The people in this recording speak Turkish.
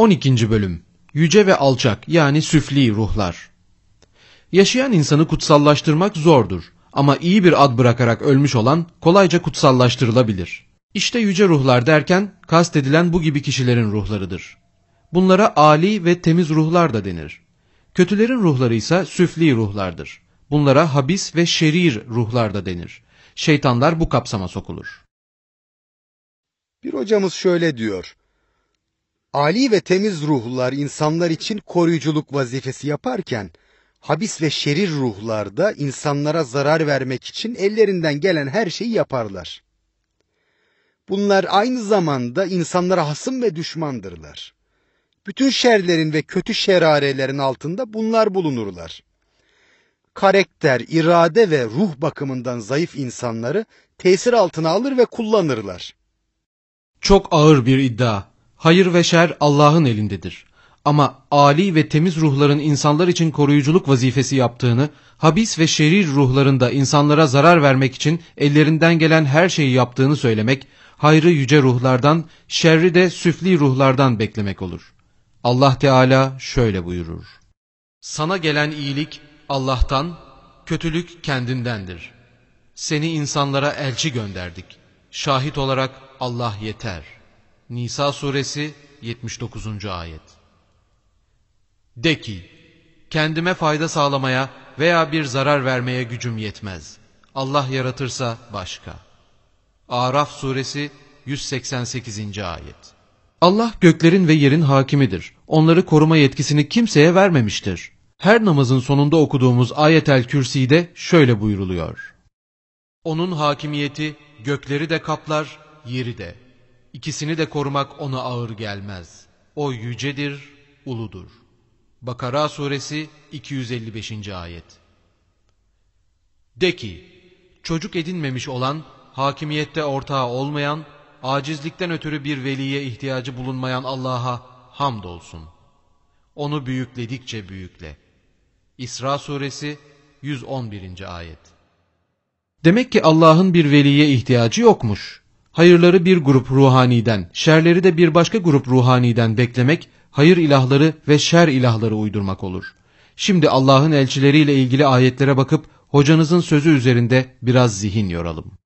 12. Bölüm Yüce ve alçak yani süfli ruhlar Yaşayan insanı kutsallaştırmak zordur ama iyi bir ad bırakarak ölmüş olan kolayca kutsallaştırılabilir. İşte yüce ruhlar derken kastedilen bu gibi kişilerin ruhlarıdır. Bunlara ali ve temiz ruhlar da denir. Kötülerin ruhları ise süfli ruhlardır. Bunlara habis ve şerir ruhlar da denir. Şeytanlar bu kapsama sokulur. Bir hocamız şöyle diyor. Ali ve temiz ruhlar insanlar için koruyuculuk vazifesi yaparken, habis ve şerir ruhlar da insanlara zarar vermek için ellerinden gelen her şeyi yaparlar. Bunlar aynı zamanda insanlara hasım ve düşmandırlar. Bütün şerlerin ve kötü şerarelerin altında bunlar bulunurlar. Karakter, irade ve ruh bakımından zayıf insanları tesir altına alır ve kullanırlar. Çok ağır bir iddia. Hayır ve şer Allah'ın elindedir. Ama ali ve temiz ruhların insanlar için koruyuculuk vazifesi yaptığını, habis ve şerir ruhların da insanlara zarar vermek için ellerinden gelen her şeyi yaptığını söylemek, hayrı yüce ruhlardan, şerri de süfli ruhlardan beklemek olur. Allah Teala şöyle buyurur. Sana gelen iyilik Allah'tan, kötülük kendindendir. Seni insanlara elçi gönderdik. Şahit olarak Allah yeter. Nisa suresi 79. ayet. De ki, kendime fayda sağlamaya veya bir zarar vermeye gücüm yetmez. Allah yaratırsa başka. Araf suresi 188. ayet. Allah göklerin ve yerin hakimidir. Onları koruma yetkisini kimseye vermemiştir. Her namazın sonunda okuduğumuz ayetel kürside şöyle buyruluyor. Onun hakimiyeti gökleri de kaplar, yeri de. İkisini de korumak ona ağır gelmez. O yücedir, uludur. Bakara suresi 255. ayet. De ki, çocuk edinmemiş olan, hakimiyette ortağı olmayan, acizlikten ötürü bir veliye ihtiyacı bulunmayan Allah'a hamdolsun. Onu büyükledikçe büyükle. İsra suresi 111. ayet. Demek ki Allah'ın bir veliye ihtiyacı yokmuş. Hayırları bir grup ruhaniden, şerleri de bir başka grup ruhaniden beklemek, hayır ilahları ve şer ilahları uydurmak olur. Şimdi Allah'ın elçileriyle ilgili ayetlere bakıp hocanızın sözü üzerinde biraz zihin yoralım.